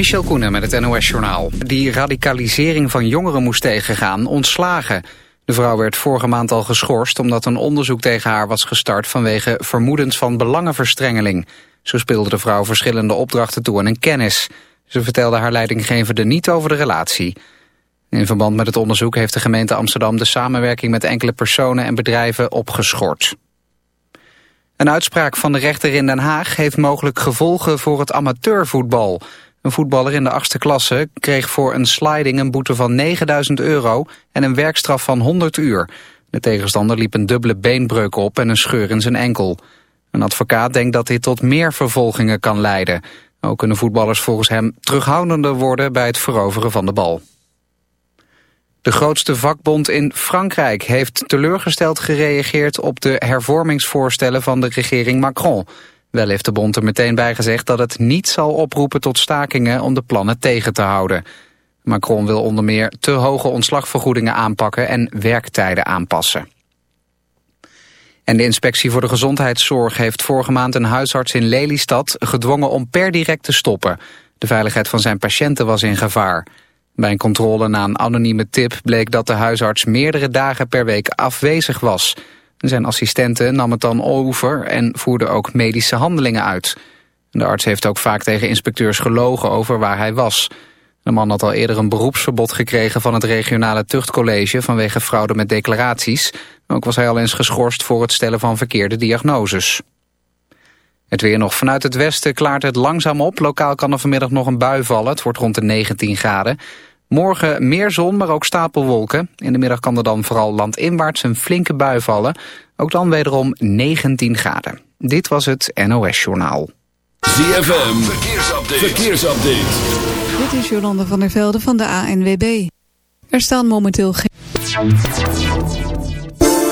Michel Koenen met het NOS-journaal. Die radicalisering van jongeren moest tegengaan, ontslagen. De vrouw werd vorige maand al geschorst omdat een onderzoek tegen haar was gestart vanwege vermoedens van belangenverstrengeling. Zo speelde de vrouw verschillende opdrachten toe aan een kennis. Ze vertelde haar leidinggevende niet over de relatie. In verband met het onderzoek heeft de gemeente Amsterdam de samenwerking met enkele personen en bedrijven opgeschort. Een uitspraak van de rechter in Den Haag heeft mogelijk gevolgen voor het amateurvoetbal. Een voetballer in de achtste klasse kreeg voor een sliding een boete van 9000 euro en een werkstraf van 100 uur. De tegenstander liep een dubbele beenbreuk op en een scheur in zijn enkel. Een advocaat denkt dat dit tot meer vervolgingen kan leiden. Ook kunnen voetballers volgens hem terughoudender worden bij het veroveren van de bal. De grootste vakbond in Frankrijk heeft teleurgesteld gereageerd op de hervormingsvoorstellen van de regering Macron. Wel heeft de bond er meteen bij gezegd dat het niet zal oproepen tot stakingen om de plannen tegen te houden. Macron wil onder meer te hoge ontslagvergoedingen aanpakken en werktijden aanpassen. En de inspectie voor de gezondheidszorg heeft vorige maand een huisarts in Lelystad gedwongen om per direct te stoppen. De veiligheid van zijn patiënten was in gevaar. Bij een controle na een anonieme tip bleek dat de huisarts meerdere dagen per week afwezig was. Zijn assistente nam het dan over en voerde ook medische handelingen uit. De arts heeft ook vaak tegen inspecteurs gelogen over waar hij was. De man had al eerder een beroepsverbod gekregen van het regionale tuchtcollege vanwege fraude met declaraties. Ook was hij al eens geschorst voor het stellen van verkeerde diagnoses. Het weer nog vanuit het westen klaart het langzaam op. Lokaal kan er vanmiddag nog een bui vallen. Het wordt rond de 19 graden. Morgen meer zon, maar ook stapelwolken. In de middag kan er dan vooral landinwaarts een flinke bui vallen. Ook dan wederom 19 graden. Dit was het NOS Journaal. ZFM, verkeersupdate. verkeersupdate. Dit is Jolande van der Velde van de ANWB. Er staan momenteel geen...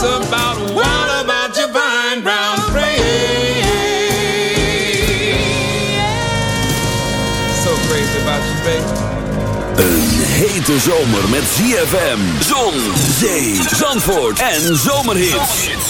What's about, what about your vine brown praying? So crazy about you, baby. Een hete zomer met ZFM, zon, zee, zandvoort en zomerhits.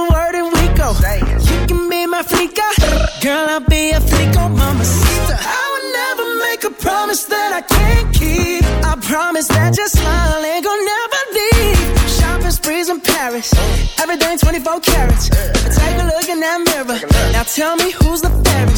Tell me who's the favorite.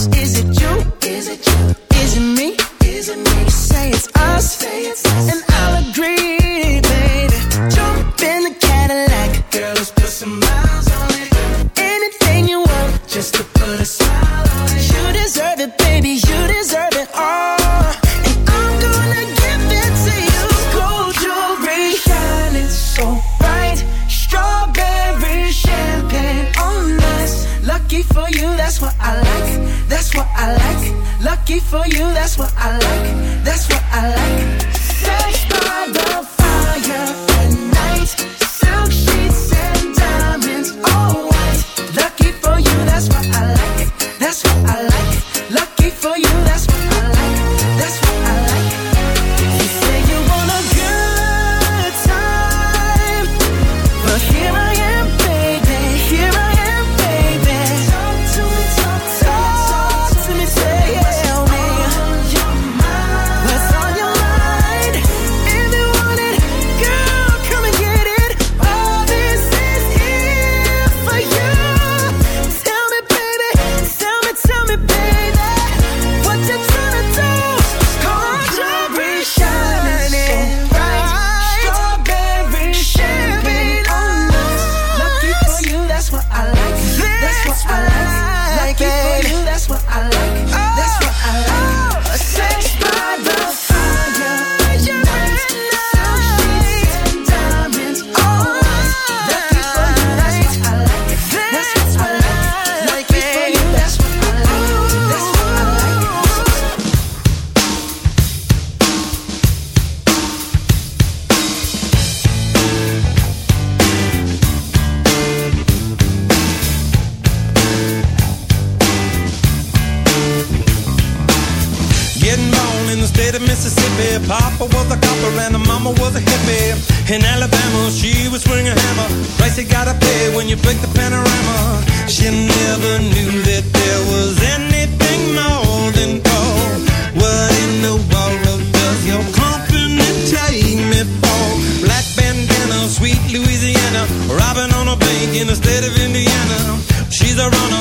she's around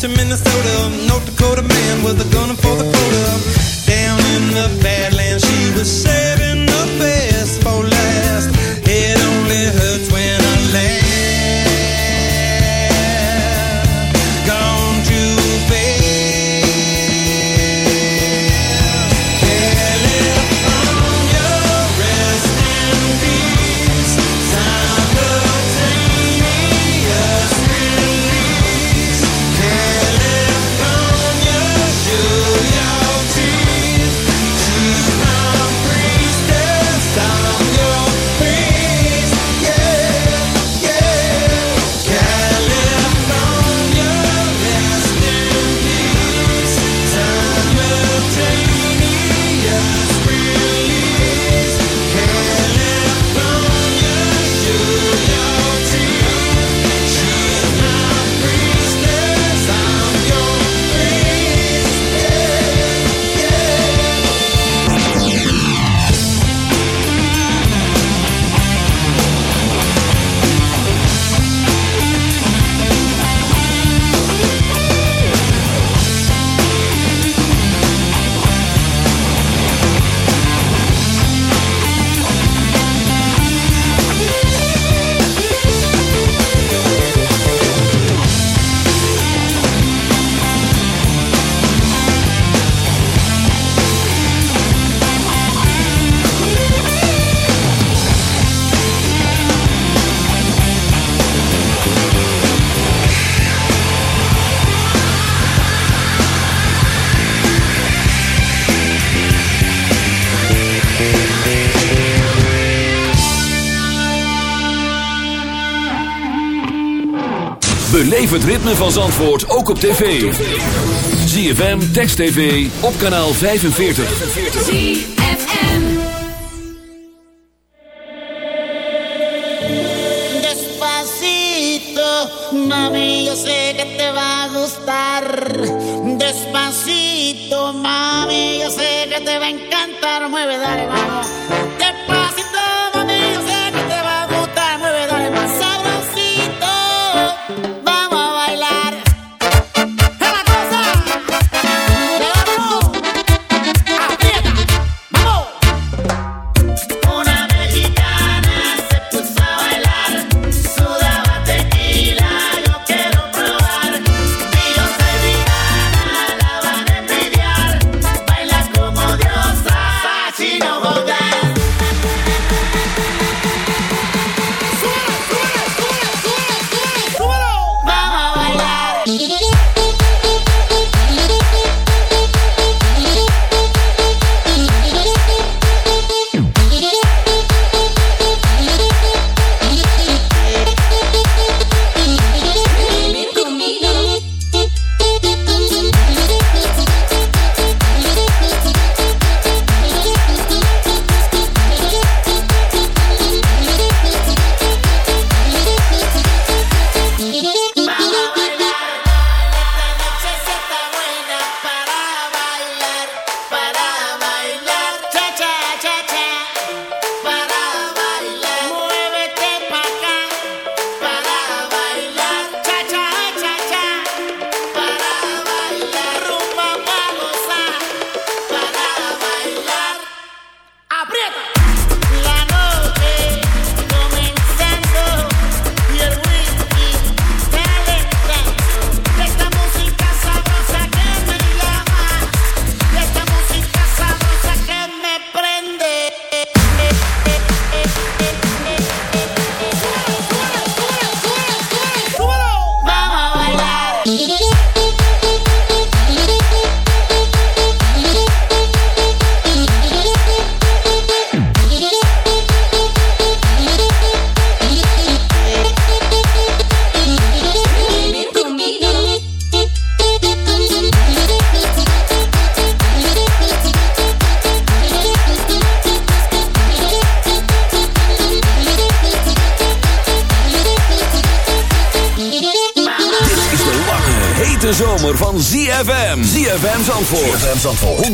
to Minnesota, North Dakota man with a Beleef het ritme van Zandvoort ook op tv. ZFM, Text TV, op kanaal 45. ZFM Despacito, mami, yo sé que te va a gustar. Despacito, mami, yo sé que te va a encantar. Mueve, dale, vamos.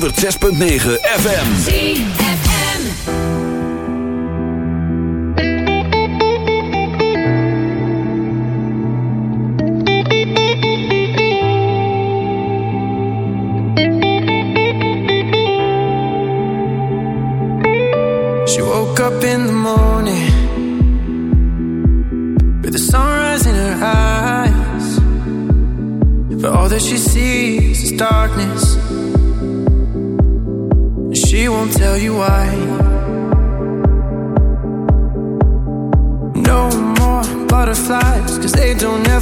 106.9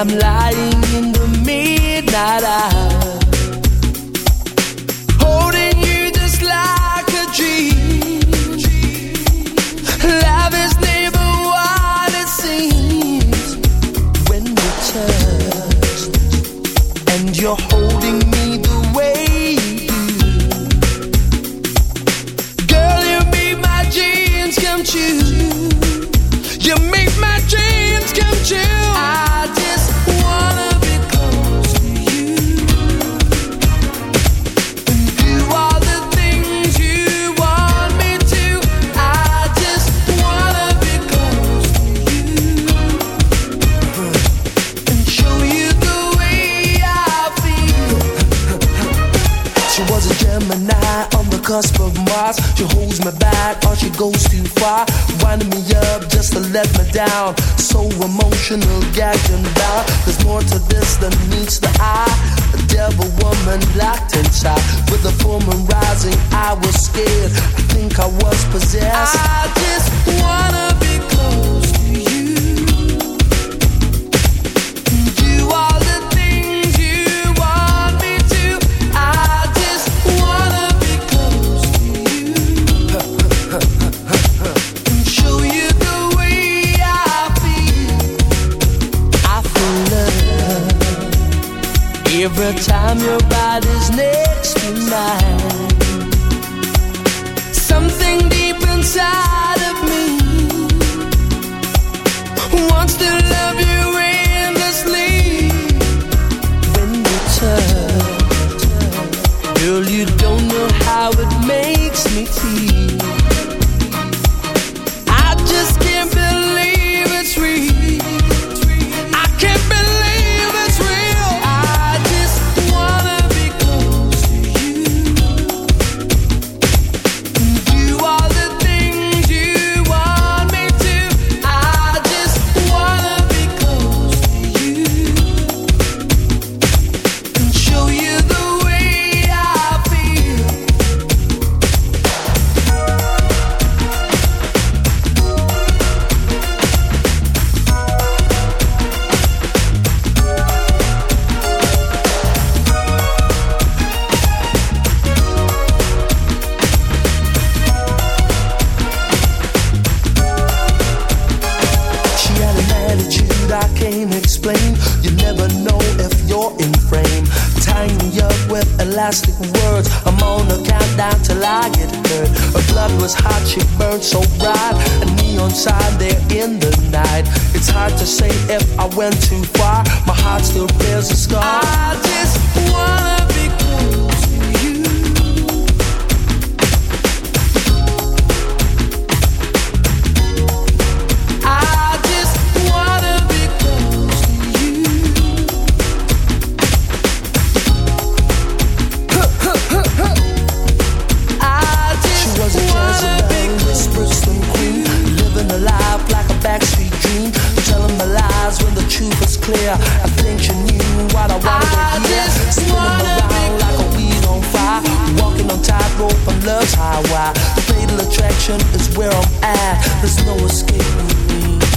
I'm lying Girl, you don't know how it makes me feel. went too far. love's highway. Fatal attraction is where I'm at. There's no escape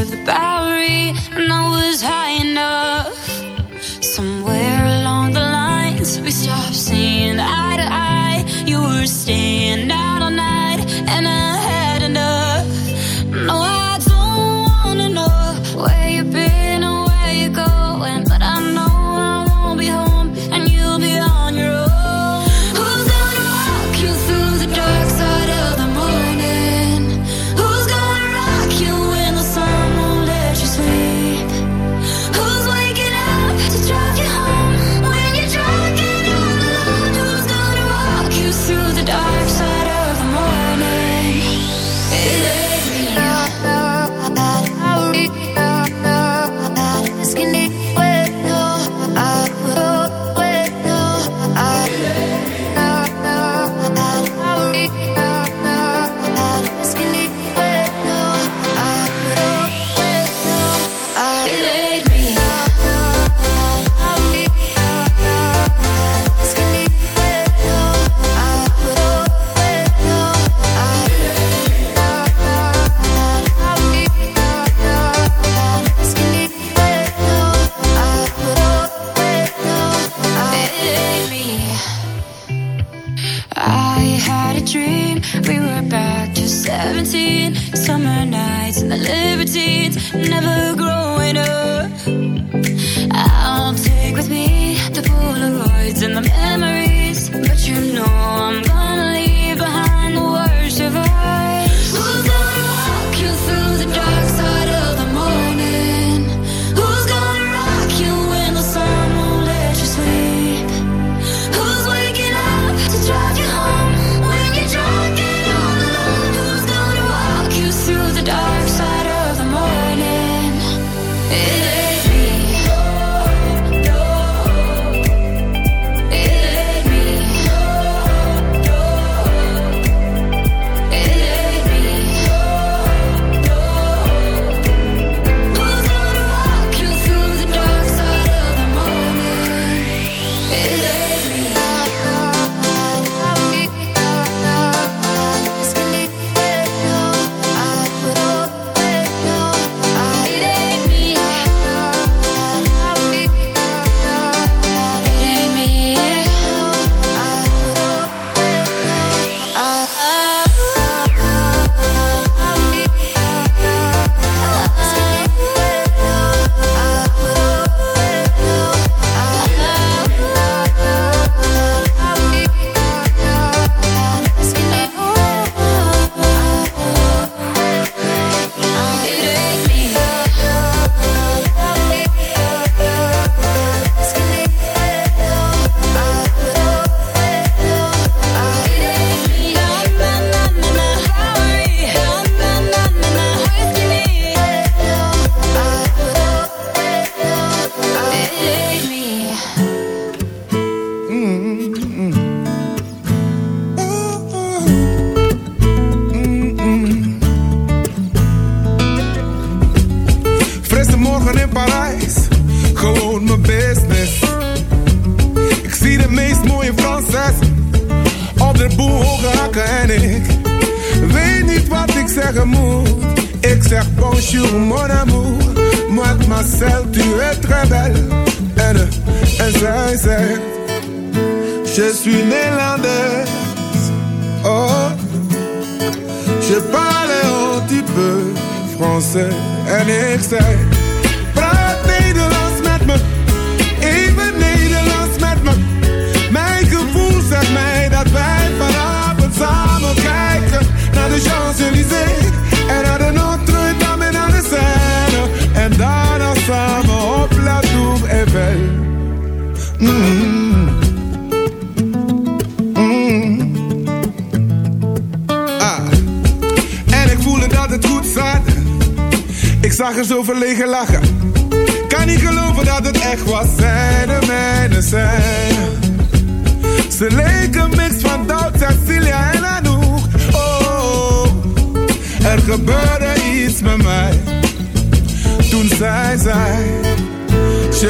with the back.